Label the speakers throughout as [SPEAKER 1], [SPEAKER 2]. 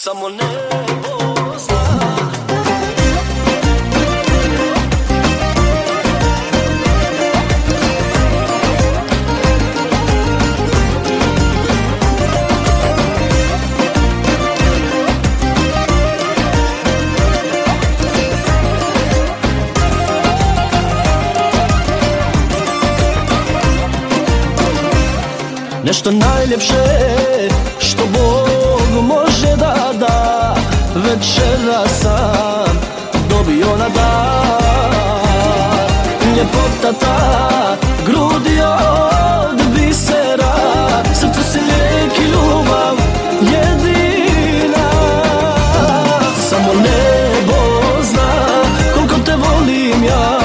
[SPEAKER 1] Samo nebo Nešto najljepše što Bog Večera sam dobio na dar Ljepota ta grudi od bisera. Srce se lijek i ljubav jedina. Samo nebo zna koliko te volim ja.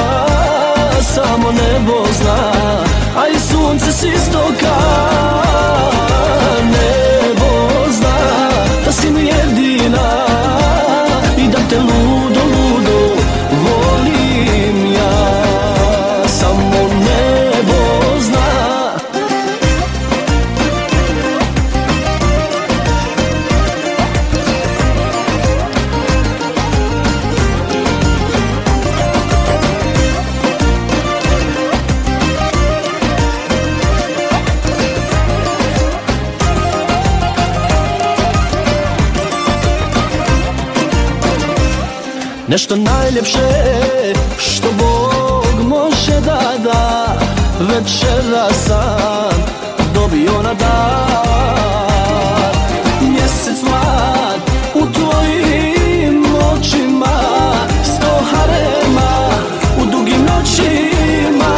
[SPEAKER 1] Samo nebo zna a i sunce s istoka Nešto najljepše što Bog može da da Večera sam dobio na dar Mjesec mlad u tvojim očima Sto harema u dugim noćima.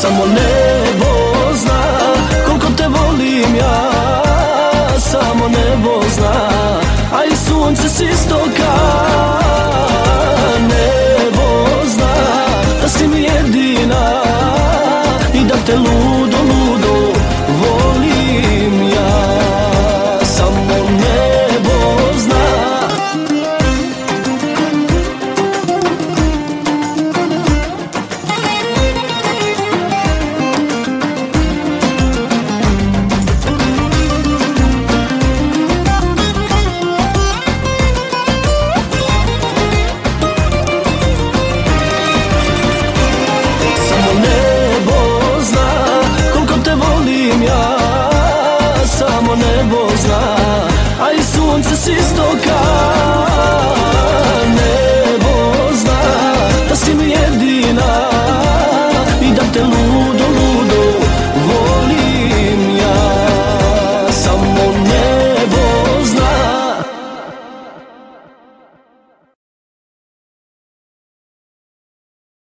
[SPEAKER 1] Samo nebo zna koliko te volim ja. Samo nebo zna a i sunce s istoka